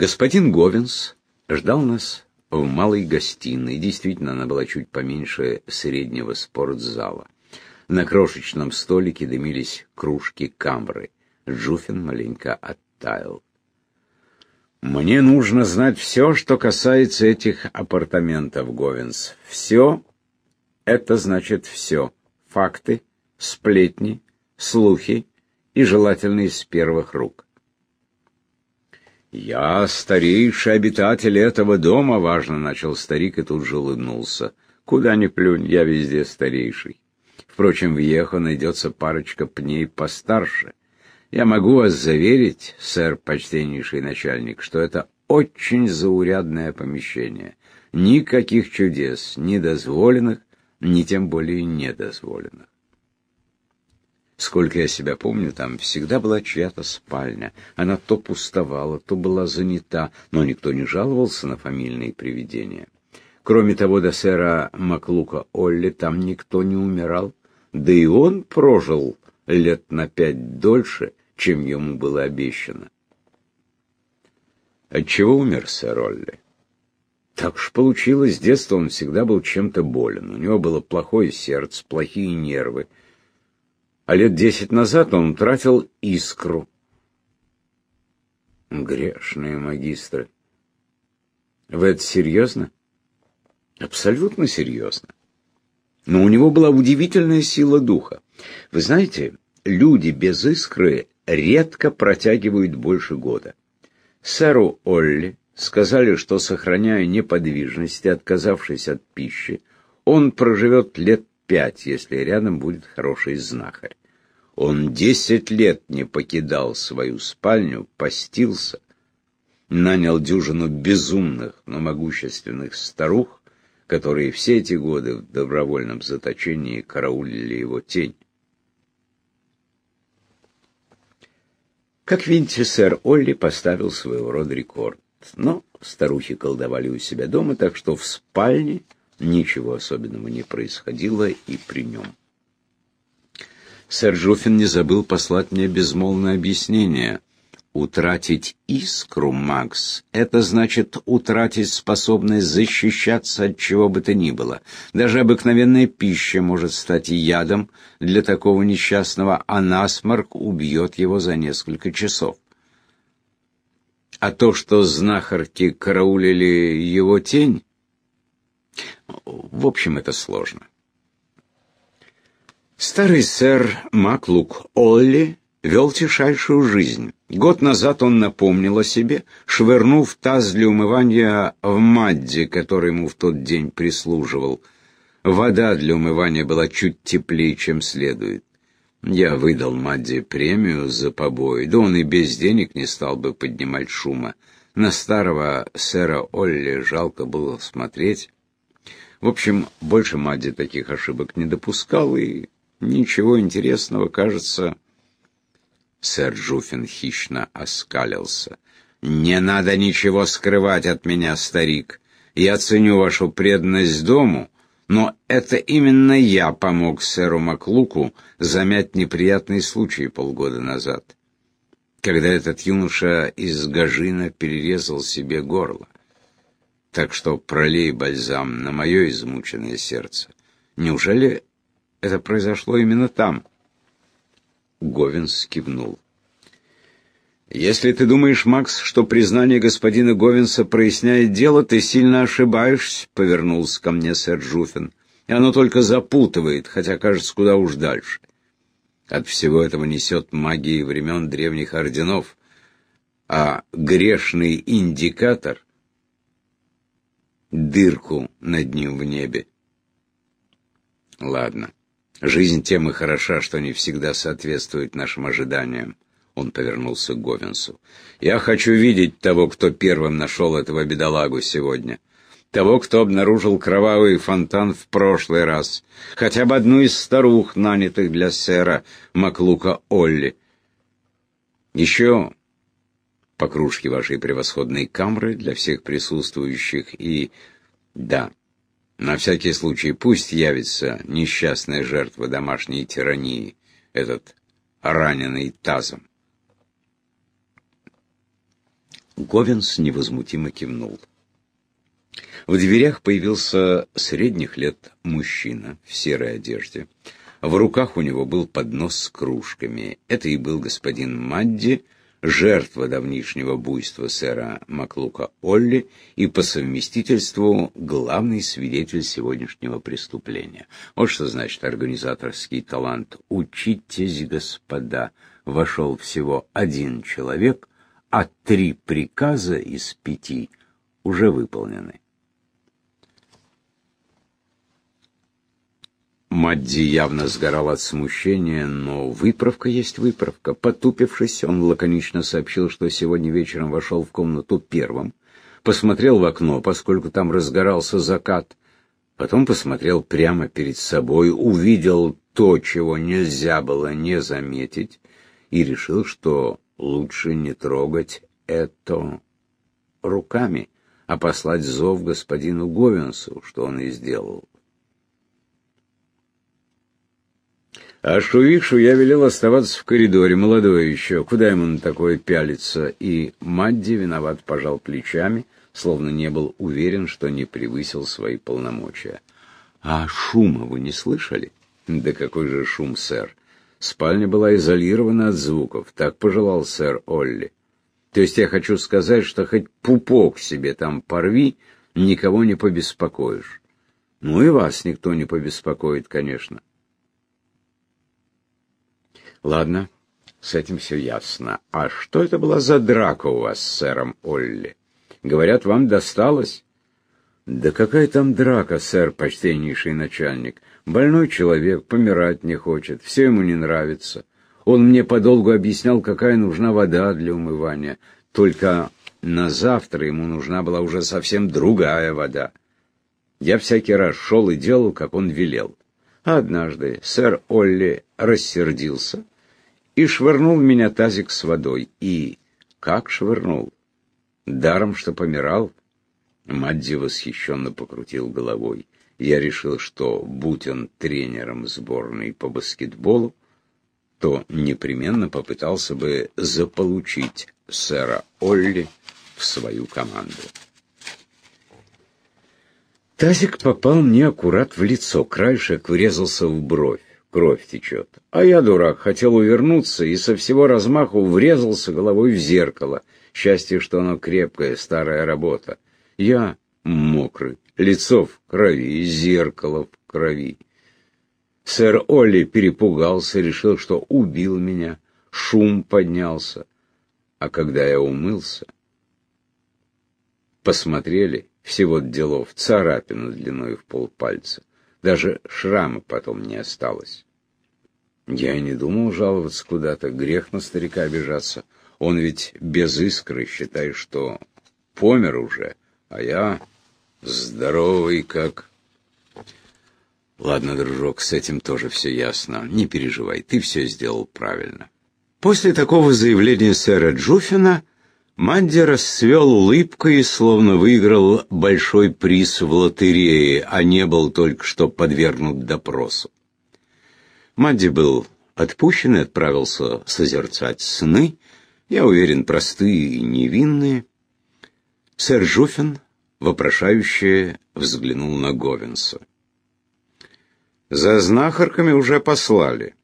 Господин Говенс ждал нас в малой гостиной. Действительно, она была чуть поменьше среднего спортзала. На крошечном столике дымились кружки камры. Джуфин маленько оттаял. «Мне нужно знать все, что касается этих апартаментов, Говенс. Все — это значит все. Факты, сплетни, слухи и желательно из первых рук. «Я старейший обитатель этого дома», — важно начал старик и тут же улыбнулся. «Куда ни плюнь, я везде старейший. Впрочем, в Ехо найдется парочка пней постарше. Я могу вас заверить, сэр, почтеннейший начальник, что это очень заурядное помещение. Никаких чудес, ни дозволенных, ни тем более недозволенных. Сколько я себя помню, там всегда была чья-то спальня. Она то пустовала, то была занята, но никто не жаловался на фамильные привидения. Кроме того, до сэра Маклука Олли там никто не умирал, да и он прожил лет на пять дольше, чем ему было обещано. Отчего умер сэр Олли? Так уж получилось, с детства он всегда был чем-то болен. У него было плохое сердце, плохие нервы а лет десять назад он утратил искру. Грешные магистры. Вы это серьезно? Абсолютно серьезно. Но у него была удивительная сила духа. Вы знаете, люди без искры редко протягивают больше года. Сэру Олли сказали, что, сохраняя неподвижность и отказавшись от пищи, он проживет лет пять, если рядом будет хороший знахарь. Он десять лет не покидал свою спальню, постился, нанял дюжину безумных, но могущественных старух, которые все эти годы в добровольном заточении караулили его тень. Как видите, сэр Олли поставил своего рода рекорд. Но старухи колдовали у себя дома, так что в спальне Ничего особенного не происходило и при нем. Сэр Жуфин не забыл послать мне безмолвное объяснение. Утратить искру, Макс, это значит утратить способность защищаться от чего бы то ни было. Даже обыкновенная пища может стать ядом для такого несчастного, а насморк убьет его за несколько часов. А то, что знахарки караулили его тень, в общем, это сложно. Старый сэр Маклук Олли вел тишайшую жизнь. Год назад он напомнил о себе, швырнув таз для умывания в Мадди, который ему в тот день прислуживал. Вода для умывания была чуть теплее, чем следует. Я выдал Мадди премию за побои, да он и без денег не стал бы поднимать шума. На старого сэра Олли жалко было смотреть. В общем, больше Мадди таких ошибок не допускал, и ничего интересного, кажется... Сэр Жуфин хищно оскалился. «Не надо ничего скрывать от меня, старик. Я ценю вашу преданность дому, но это именно я помог сэру Маклуку замять неприятный случай полгода назад, когда этот юноша из Гажина перерезал себе горло. Так что пролей бальзам на мое измученное сердце. Неужели это произошло именно там? Говинс кивнул. «Если ты думаешь, Макс, что признание господина Говинса проясняет дело, ты сильно ошибаешься», — повернулся ко мне сэр Жуфин. «И оно только запутывает, хотя кажется куда уж дальше. От всего этого несет магии времен древних орденов, а грешный индикатор дырку над ним в небе. Ладно. Жизнь тем и хороша, что не всегда соответствует нашим ожиданиям. Он повернулся к Говенсу. «Я хочу видеть того, кто первым нашел этого бедолагу сегодня. Того, кто обнаружил кровавый фонтан в прошлый раз. Хотя бы одну из старух, нанятых для сэра Маклука Олли. Еще по кружке вашей превосходной камры для всех присутствующих и... Да, на всякий случай пусть явится несчастная жертва домашней тирании, этот раненый тазом. Говенс невозмутимо кивнул. В дверях появился средних лет мужчина в серой одежде. В руках у него был поднос с кружками. Это и был господин Мадди, жертва давнишнего буйства сэра Маклука Олли и по совместительству главный свидетель сегодняшнего преступления. Вот что значит организаторский талант. Учитесь, господа. Вошел всего один человек, а три приказа из пяти уже выполнены. Мадди явно сгорал от смущения, но выправка есть выправка. Потупившись, он лаконично сообщил, что сегодня вечером вошел в комнату первым, посмотрел в окно, поскольку там разгорался закат, потом посмотрел прямо перед собой, увидел то, чего нельзя было не заметить, и решил, что лучше не трогать это руками, а послать зов господину Говенсу, что он и сделал. А Шувикшу я велел оставаться в коридоре, молодой еще, куда ему на такое пялиться, и Мадди виноват пожал плечами, словно не был уверен, что не превысил свои полномочия. «А шума вы не слышали?» «Да какой же шум, сэр! Спальня была изолирована от звуков, так пожелал сэр Олли. То есть я хочу сказать, что хоть пупок себе там порви, никого не побеспокоишь. Ну и вас никто не побеспокоит, конечно. Ладно, с этим все ясно. А что это была за драка у вас с сэром Олли? Говорят, вам досталось? Да какая там драка, сэр, почтеннейший начальник? Больной человек, помирать не хочет, все ему не нравится. Он мне подолгу объяснял, какая нужна вода для умывания. Только на завтра ему нужна была уже совсем другая вода. Я всякий раз шел и делал, как он велел. Однажды сэр Олли рассердился и швырнул в меня тазик с водой. И как швырнул? Даром, что помирал? Мадди восхищенно покрутил головой. Я решил, что, будь он тренером сборной по баскетболу, то непременно попытался бы заполучить сэра Олли в свою команду. Тазик попал мне аккурат в лицо, краешек врезался в бровь. Кровь течет. А я, дурак, хотел увернуться и со всего размаху врезался головой в зеркало. Счастье, что оно крепкое, старая работа. Я мокрый, лицо в крови, зеркало в крови. Сэр Олли перепугался, решил, что убил меня. Шум поднялся. А когда я умылся, посмотрели, всего делов, царапину длиной в полпальца. Даже шрама потом не осталось. Я и не думал жаловаться куда-то, грех на старика обижаться. Он ведь без искры, считай, что помер уже, а я здоровый как... Ладно, дружок, с этим тоже все ясно. Не переживай, ты все сделал правильно. После такого заявления сэра Джуфина Манди расцвел улыбкой, словно выиграл большой приз в лотерее, а не был только что подвергнут допросу. Манди был отпущен и отправился созерцать сны, я уверен, простые и невинные. Сэр Жуфин, вопрошающе, взглянул на Говенса. «За знахарками уже послали.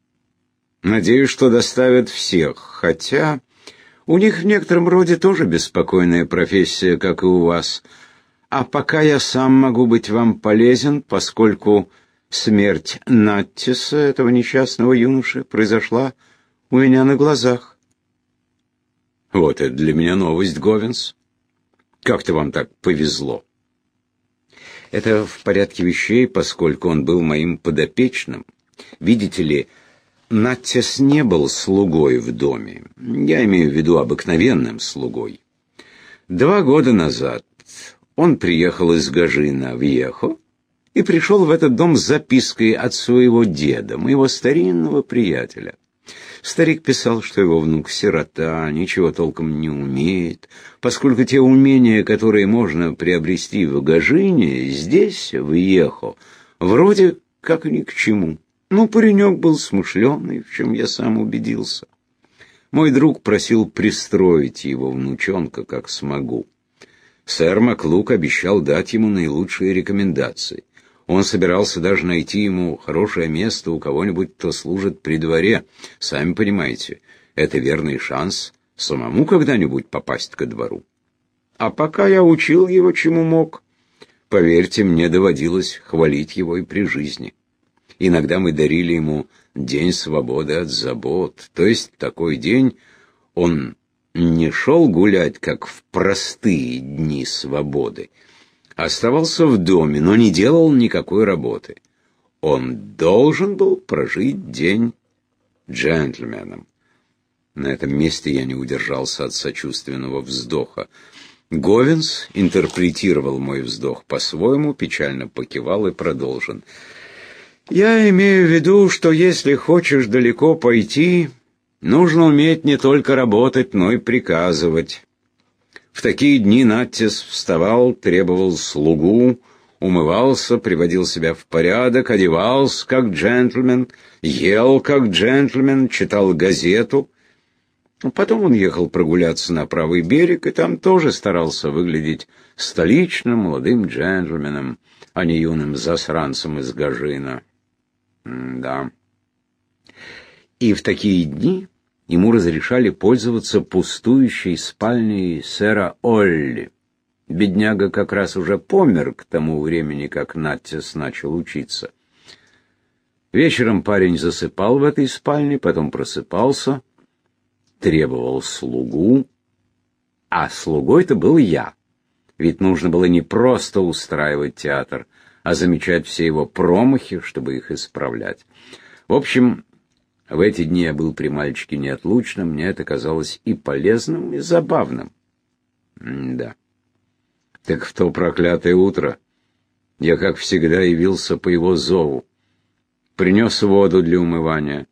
Надеюсь, что доставят всех, хотя...» У них в некотором роде тоже беспокойная профессия, как и у вас. А пока я сам могу быть вам полезен, поскольку смерть Наттиса, этого несчастного юноши, произошла у меня на глазах. Вот это для меня новость, Говенс. Как-то вам так повезло. Это в порядке вещей, поскольку он был моим подопечным. Видите ли, Наттис не был слугой в доме. Я имею в виду обыкновенным слугой. Два года назад он приехал из Гажина в Ехо и пришел в этот дом с запиской от своего деда, моего старинного приятеля. Старик писал, что его внук сирота, ничего толком не умеет, поскольку те умения, которые можно приобрести в Гажине, здесь, в Ехо, вроде как ни к чему. Ну, паренек был смышленый, в чем я сам убедился. Мой друг просил пристроить его внучонка, как смогу. Сэр Маклук обещал дать ему наилучшие рекомендации. Он собирался даже найти ему хорошее место у кого-нибудь, кто служит при дворе. Сами понимаете, это верный шанс самому когда-нибудь попасть ко двору. А пока я учил его, чему мог, поверьте, мне доводилось хвалить его и при жизни. Иногда мы дарили ему день свободы от забот, то есть такой день он не шел гулять, как в простые дни свободы, оставался в доме, но не делал никакой работы. Он должен был прожить день джентльменом. На этом месте я не удержался от сочувственного вздоха. Говенс интерпретировал мой вздох по-своему, печально покивал и продолжил. «Я имею в виду, что если хочешь далеко пойти, нужно уметь не только работать, но и приказывать». В такие дни Наттис вставал, требовал слугу, умывался, приводил себя в порядок, одевался как джентльмен, ел как джентльмен, читал газету. Потом он ехал прогуляться на правый берег, и там тоже старался выглядеть столичным молодым джентльменом, а не юным засранцем из Гажина. Да. И в такие дни ему разрешали пользоваться пустующей спальней сэра Олли. Бедняга как раз уже помер к тому времени, как Наттис начал учиться. Вечером парень засыпал в этой спальне, потом просыпался, требовал слугу, а слугой-то был я. Ведь нужно было не просто устраивать театр, а замечать все его промахи, чтобы их исправлять. В общем, в эти дни я был при мальчике неотлучным, мне это казалось и полезным, и забавным. М да. Так в то проклятое утро я, как всегда, явился по его зову. Принес воду для умывания.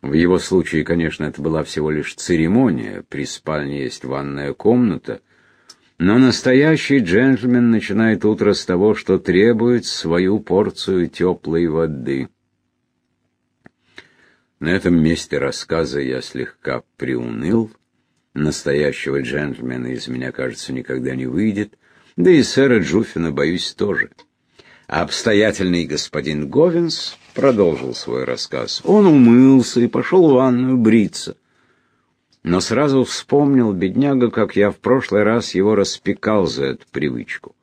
В его случае, конечно, это была всего лишь церемония. При спальне есть ванная комната. Но настоящий джентльмен начинает утро с того, что требует свою порцию теплой воды. На этом месте рассказа я слегка приуныл. Настоящего джентльмена из меня, кажется, никогда не выйдет. Да и сэра Джуфина, боюсь, тоже. Обстоятельный господин Говинс продолжил свой рассказ. Он умылся и пошел в ванную бриться. Но сразу вспомнил, бедняга, как я в прошлый раз его распекал за эту привычку.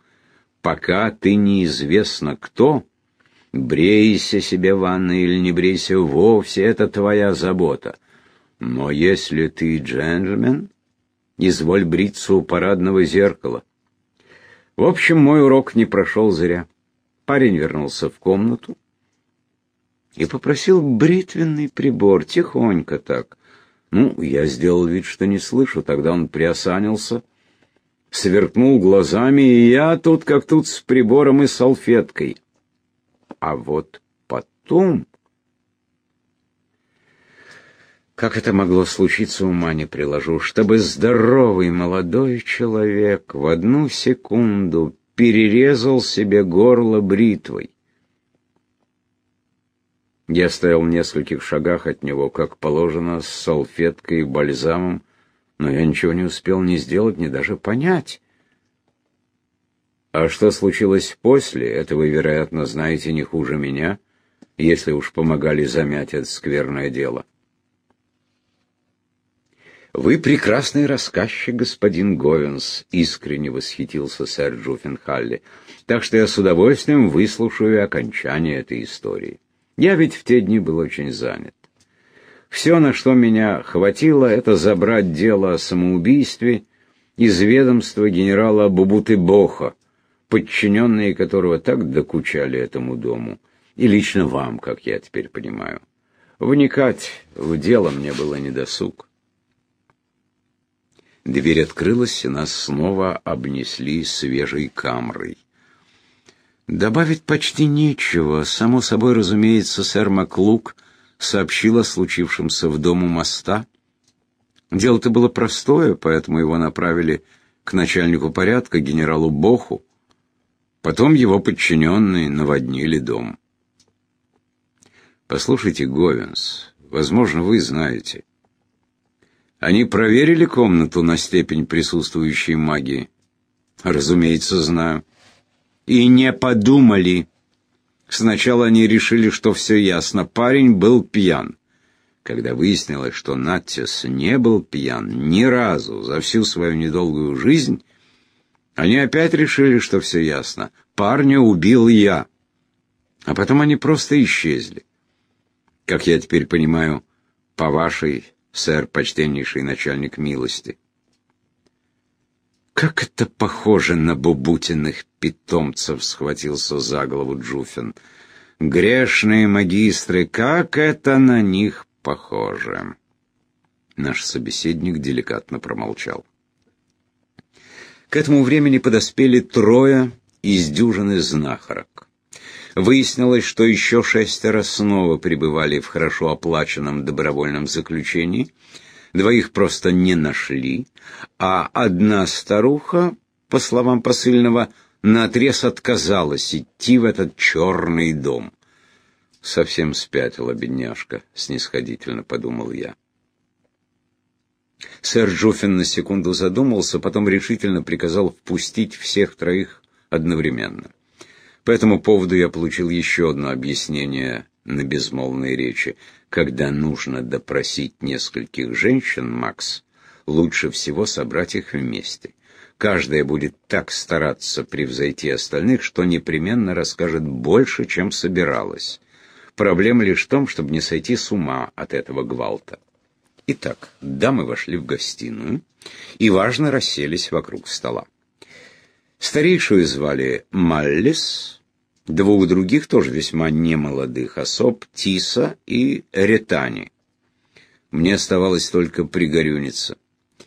Пока ты неизвестно кто, Брейся себе ванной или не брейся вовсе, это твоя забота. Но если ты джентльмен, изволь бриться у парадного зеркала. В общем, мой урок не прошел зря. Парень вернулся в комнату и попросил бритвенный прибор, тихонько так. Ну, я сделал вид, что не слышу, тогда он приосанился, сверкнул глазами, и я тут как тут с прибором и салфеткой. А вот потом... Как это могло случиться, ума не приложу, чтобы здоровый молодой человек в одну секунду перерезал себе горло бритвой. Я стоял в нескольких шагах от него, как положено, с салфеткой и бальзамом, но я ничего не успел ни сделать, ни даже понять. А что случилось после, это вы, вероятно, знаете не хуже меня, если уж помогали замять это скверное дело. «Вы прекрасный рассказчик, господин Говенс», — искренне восхитился сэр Джуффенхалли, «так что я с удовольствием выслушаю окончание этой истории. Я ведь в те дни был очень занят. Все, на что меня хватило, это забрать дело о самоубийстве из ведомства генерала Бубуты-Боха, подчиненные которого так докучали этому дому, и лично вам, как я теперь понимаю. Вникать в дело мне было недосуг. Дверь открылась, и нас снова обнесли свежей камрой. Добавить почти нечего. Само собой, разумеется, сэр Маклук сообщил о случившемся в дому моста. Дело-то было простое, поэтому его направили к начальнику порядка, генералу Боху. Потом его подчиненные наводнили дом. Послушайте, Говенс, возможно, вы знаете. Они проверили комнату на степень присутствующей магии? Разумеется, знаю. И не подумали. Сначала они решили, что все ясно. Парень был пьян. Когда выяснилось, что Наттис не был пьян ни разу за всю свою недолгую жизнь, они опять решили, что все ясно. Парня убил я. А потом они просто исчезли. Как я теперь понимаю, по вашей, сэр, почтеннейший начальник милости. «Как это похоже на бубутиных питомцев!» — схватился за голову Джуфин. «Грешные магистры, как это на них похоже!» Наш собеседник деликатно промолчал. К этому времени подоспели трое из дюжины знахарок. Выяснилось, что еще шестеро снова пребывали в хорошо оплаченном добровольном заключении, двоих просто не нашли, а одна старуха, по словам посыльного, наотрез отказалась идти в этот черный дом. «Совсем спятила бедняжка», — снисходительно подумал я. Сэр Джуффин на секунду задумался, потом решительно приказал впустить всех троих одновременно. По этому поводу я получил еще одно объяснение на безмолвной речи. Когда нужно допросить нескольких женщин, Макс, лучше всего собрать их вместе. Каждая будет так стараться превзойти остальных, что непременно расскажет больше, чем собиралась. Проблема лишь в том, чтобы не сойти с ума от этого гвалта. Итак, дамы вошли в гостиную и, важно, расселись вокруг стола. Старейшую звали Маллис, двух других тоже весьма немолодых особ, Тиса и Ретани. Мне оставалось только пригорюниться.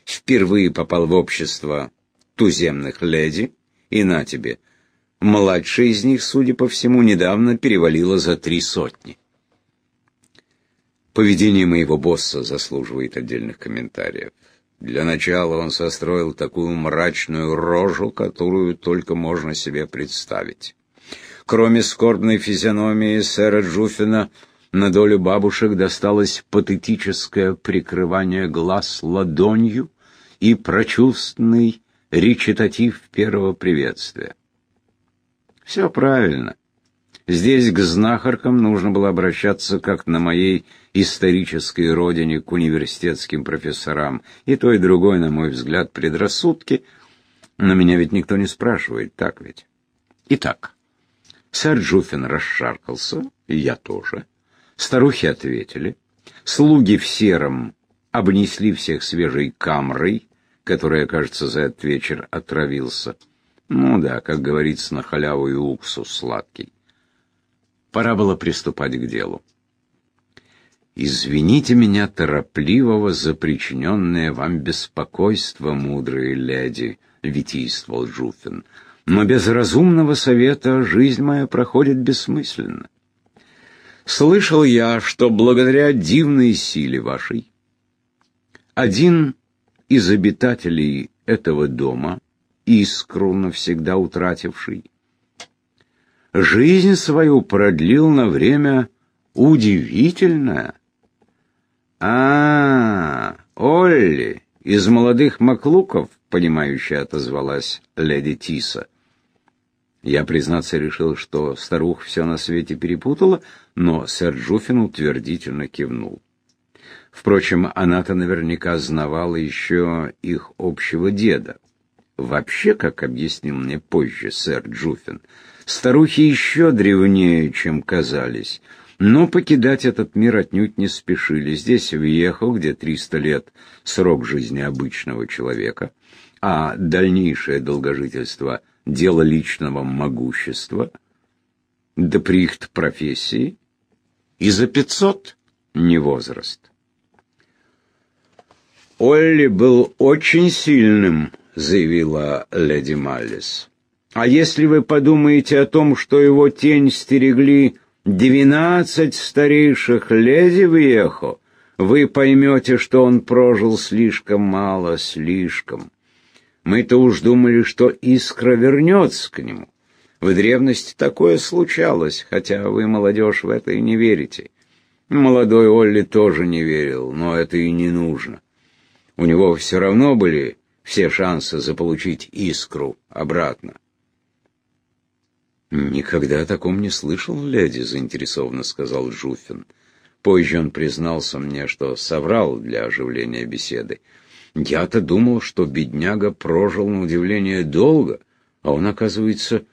Впервые попал в общество туземных леди, и на тебе. Младшая из них, судя по всему, недавно перевалила за три сотни. Поведение моего босса заслуживает отдельных комментариев. Для начала он состроил такую мрачную рожу, которую только можно себе представить. Кроме скорбной физиономии сэра Джуфина, на долю бабушек досталось патетическое прикрывание глаз ладонью и прочувственный речитатив первого приветствия. Все правильно. Здесь к знахаркам нужно было обращаться, как на моей исторической родине, к университетским профессорам. И то, и другое, на мой взгляд, предрассудки. Но меня ведь никто не спрашивает, так ведь? Итак, сэр Джуффин расшаркался, и я тоже. Старухи ответили. Слуги в сером обнесли всех свежей камрой, которая, кажется, за этот вечер отравился. Ну да, как говорится, на халяву и уксус сладкий. Пора было приступать к делу. «Извините меня, торопливого, за причиненное вам беспокойство, мудрые леди», — витийствовал Жуфин. «Но без разумного совета жизнь моя проходит бессмысленно. Слышал я, что благодаря дивной силе вашей один из обитателей этого дома, искру навсегда утративший, жизнь свою продлил на время удивительное. А, -а, -а Олли, из молодых маклуков, понимающе отозвалась леди Тиса. Я, признаться, решил, что старух все на свете перепутала, но сэр Джуфин утвердительно кивнул. Впрочем, она-то наверняка знавала еще их общего деда. Вообще, как объяснил мне позже сэр Джуфин, Старухи еще древнее, чем казались. Но покидать этот мир отнюдь не спешили. Здесь въехал, где 300 лет срок жизни обычного человека, а дальнейшее долгожительство — дело личного могущества, да прихт профессии, и за 500 — не возраст. «Олли был очень сильным», — заявила леди Маллис. А если вы подумаете о том, что его тень стерегли двенадцать старейших леди в Ехо, вы поймете, что он прожил слишком мало, слишком. Мы-то уж думали, что искра вернется к нему. В древности такое случалось, хотя вы, молодежь, в это и не верите. Молодой Олли тоже не верил, но это и не нужно. У него все равно были все шансы заполучить искру обратно. «Никогда о таком не слышал, леди», — заинтересованно сказал Жуфин. Позже он признался мне, что соврал для оживления беседы. Я-то думал, что бедняга прожил на удивление долго, а он, оказывается,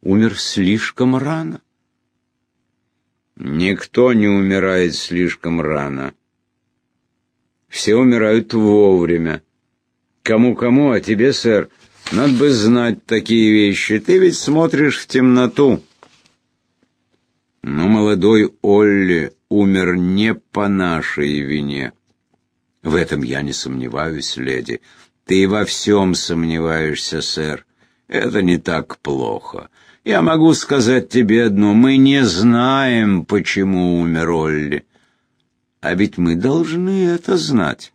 умер слишком рано. Никто не умирает слишком рано. Все умирают вовремя. Кому-кому, а тебе, сэр, надо бы знать такие вещи. Ты ведь смотришь в темноту. Но молодой Олли умер не по нашей вине. В этом я не сомневаюсь, леди. Ты во всем сомневаешься, сэр. Это не так плохо. Я могу сказать тебе одно. Мы не знаем, почему умер Олли. А ведь мы должны это знать.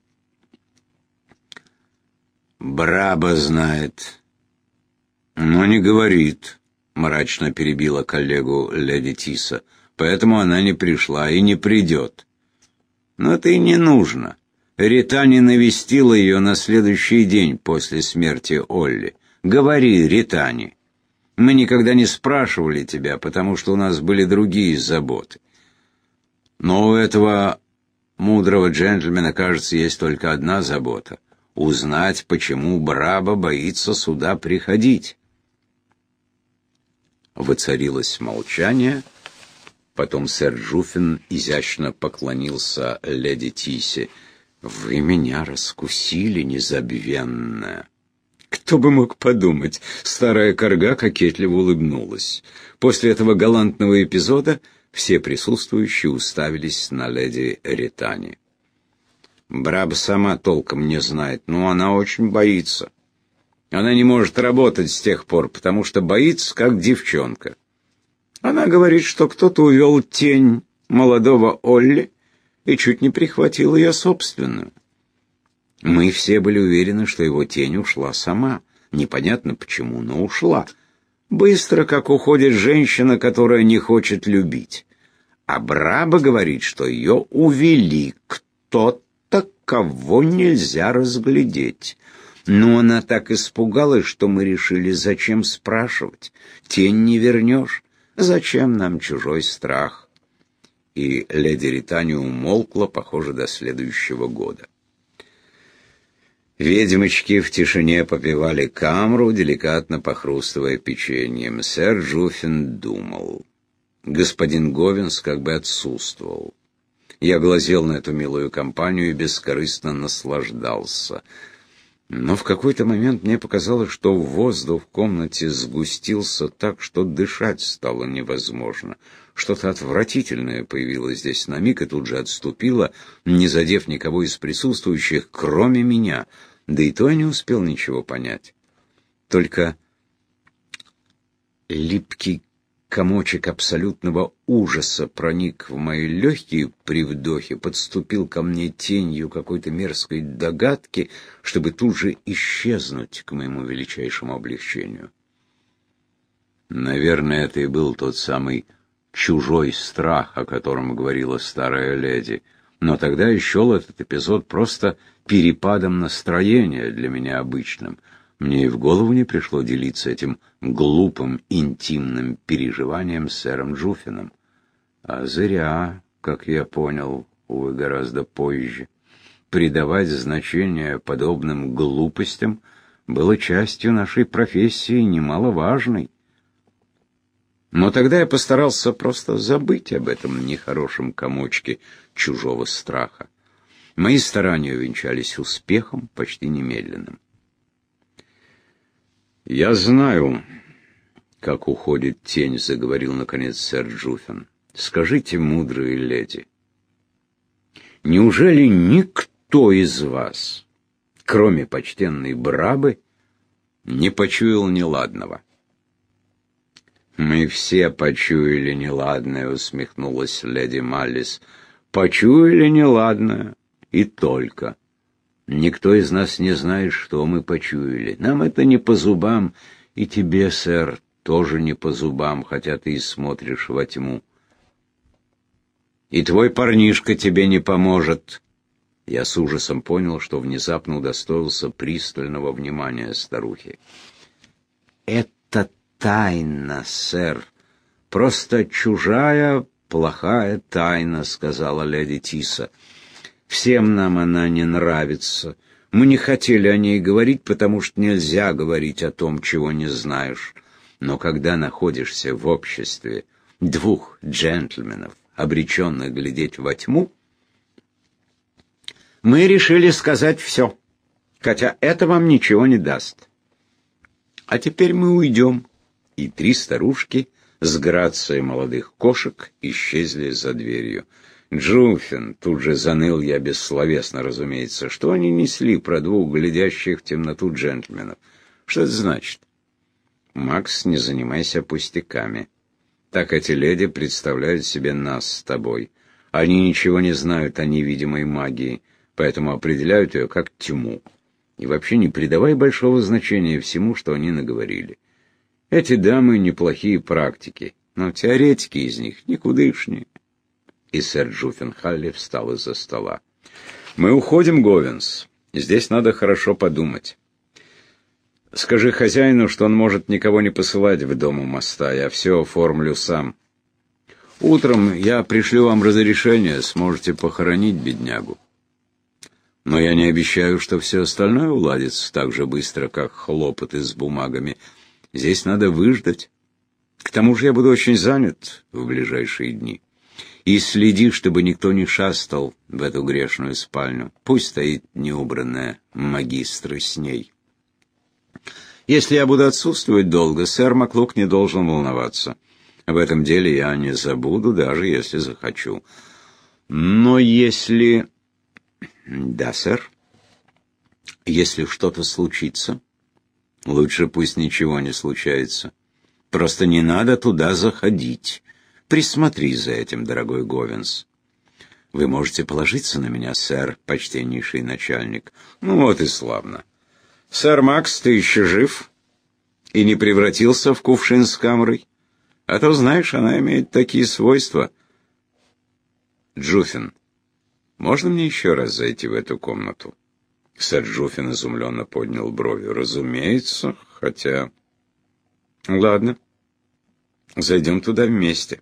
Браба знает, но не говорит, мрачно перебила коллегу леди Тиса. Поэтому она не пришла и не придет. Но это и не нужно. Ритани навестила ее на следующий день после смерти Олли. Говори, Ритани. Мы никогда не спрашивали тебя, потому что у нас были другие заботы. Но у этого мудрого джентльмена, кажется, есть только одна забота — узнать, почему Браба боится сюда приходить. Воцарилось молчание, потом сэр Джуффин изящно поклонился леди Тисе. «Вы меня раскусили, незабвенная!» Кто бы мог подумать? Старая корга кокетливо улыбнулась. После этого галантного эпизода все присутствующие уставились на леди Ритани. Браб сама толком не знает, но она очень боится. Она не может работать с тех пор, потому что боится, как девчонка. Она говорит, что кто-то увел тень молодого Олли и чуть не прихватил ее собственную. Мы все были уверены, что его тень ушла сама. Непонятно почему, но ушла. Быстро, как уходит женщина, которая не хочет любить. А Браба говорит, что ее увели кто-то, кого нельзя разглядеть. Но она так испугалась, что мы решили, зачем спрашивать. Тень не вернешь. Зачем нам чужой страх? И леди Ритани умолкла, похоже, до следующего года. Ведьмочки в тишине попивали камру, деликатно похрустывая печеньем. Сэр Джуффин думал. Господин Говинс как бы отсутствовал. Я глазел на эту милую компанию и бескорыстно наслаждался. Но в какой-то момент мне показалось, что воздух в комнате сгустился так, что дышать стало невозможно. Что-то отвратительное появилось здесь на миг и тут же отступило, не задев никого из присутствующих, кроме меня — да и то я не успел ничего понять. Только липкий комочек абсолютного ужаса проник в мои легкие при вдохе, подступил ко мне тенью какой-то мерзкой догадки, чтобы тут же исчезнуть к моему величайшему облегчению. Наверное, это и был тот самый чужой страх, о котором говорила старая леди. Но тогда я счел этот эпизод просто перепадом настроения для меня обычным. Мне и в голову не пришло делиться этим глупым интимным переживанием с сэром Джуфином. А зря, как я понял, увы, гораздо позже. Придавать значение подобным глупостям было частью нашей профессии немаловажной. Но тогда я постарался просто забыть об этом нехорошем комочке чужого страха. Мои старания увенчались успехом почти немедленным. «Я знаю, как уходит тень», — заговорил наконец сэр Джуффин. «Скажите, мудрые леди, неужели никто из вас, кроме почтенной Брабы, не почуял неладного?» «Мы все почуяли неладное», — усмехнулась леди Маллис. «Почуяли неладное и только. Никто из нас не знает, что мы почуяли. Нам это не по зубам, и тебе, сэр, тоже не по зубам, хотя ты и смотришь во тьму. И твой парнишка тебе не поможет. Я с ужасом понял, что внезапно удостоился пристального внимания старухи. «Это тайна, сэр. Просто чужая, плохая тайна», — сказала леди Тиса. «Всем нам она не нравится. Мы не хотели о ней говорить, потому что нельзя говорить о том, чего не знаешь. Но когда находишься в обществе двух джентльменов, обреченных глядеть во тьму, мы решили сказать все, хотя это вам ничего не даст. А теперь мы уйдем. И три старушки с грацией молодых кошек исчезли за дверью. Джуфин, тут же заныл я бессловесно, разумеется, что они несли про двух глядящих в темноту джентльменов. Что это значит? Макс, не занимайся пустяками. Так эти леди представляют себе нас с тобой. Они ничего не знают о невидимой магии поэтому определяют ее как тьму. И вообще не придавай большого значения всему, что они наговорили. Эти дамы неплохие практики, но теоретики из них никудышнее. И сэр Джуффенхалли встал из-за стола. «Мы уходим, Говенс. Здесь надо хорошо подумать. Скажи хозяину, что он может никого не посылать в дом у моста, я все оформлю сам. Утром я пришлю вам разрешение, сможете похоронить беднягу. Но я не обещаю, что все остальное уладится так же быстро, как хлопоты с бумагами. Здесь надо выждать. К тому же я буду очень занят в ближайшие дни. И следи, чтобы никто не шастал в эту грешную спальню. Пусть стоит неубранная магистра с ней. Если я буду отсутствовать долго, сэр Маклук не должен волноваться. Об этом деле я не забуду, даже если захочу. Но если... Да, сэр. Если что-то случится, лучше пусть ничего не случается. Просто не надо туда заходить. Присмотри за этим, дорогой Говенс. Вы можете положиться на меня, сэр, почтеннейший начальник. Ну вот и славно. Сэр Макс, ты еще жив? И не превратился в кувшин с камрой? А то, знаешь, она имеет такие свойства. Джуфин, можно мне еще раз зайти в эту комнату? Сэр Джуфин изумленно поднял брови. Разумеется, хотя... Ладно, зайдем туда вместе.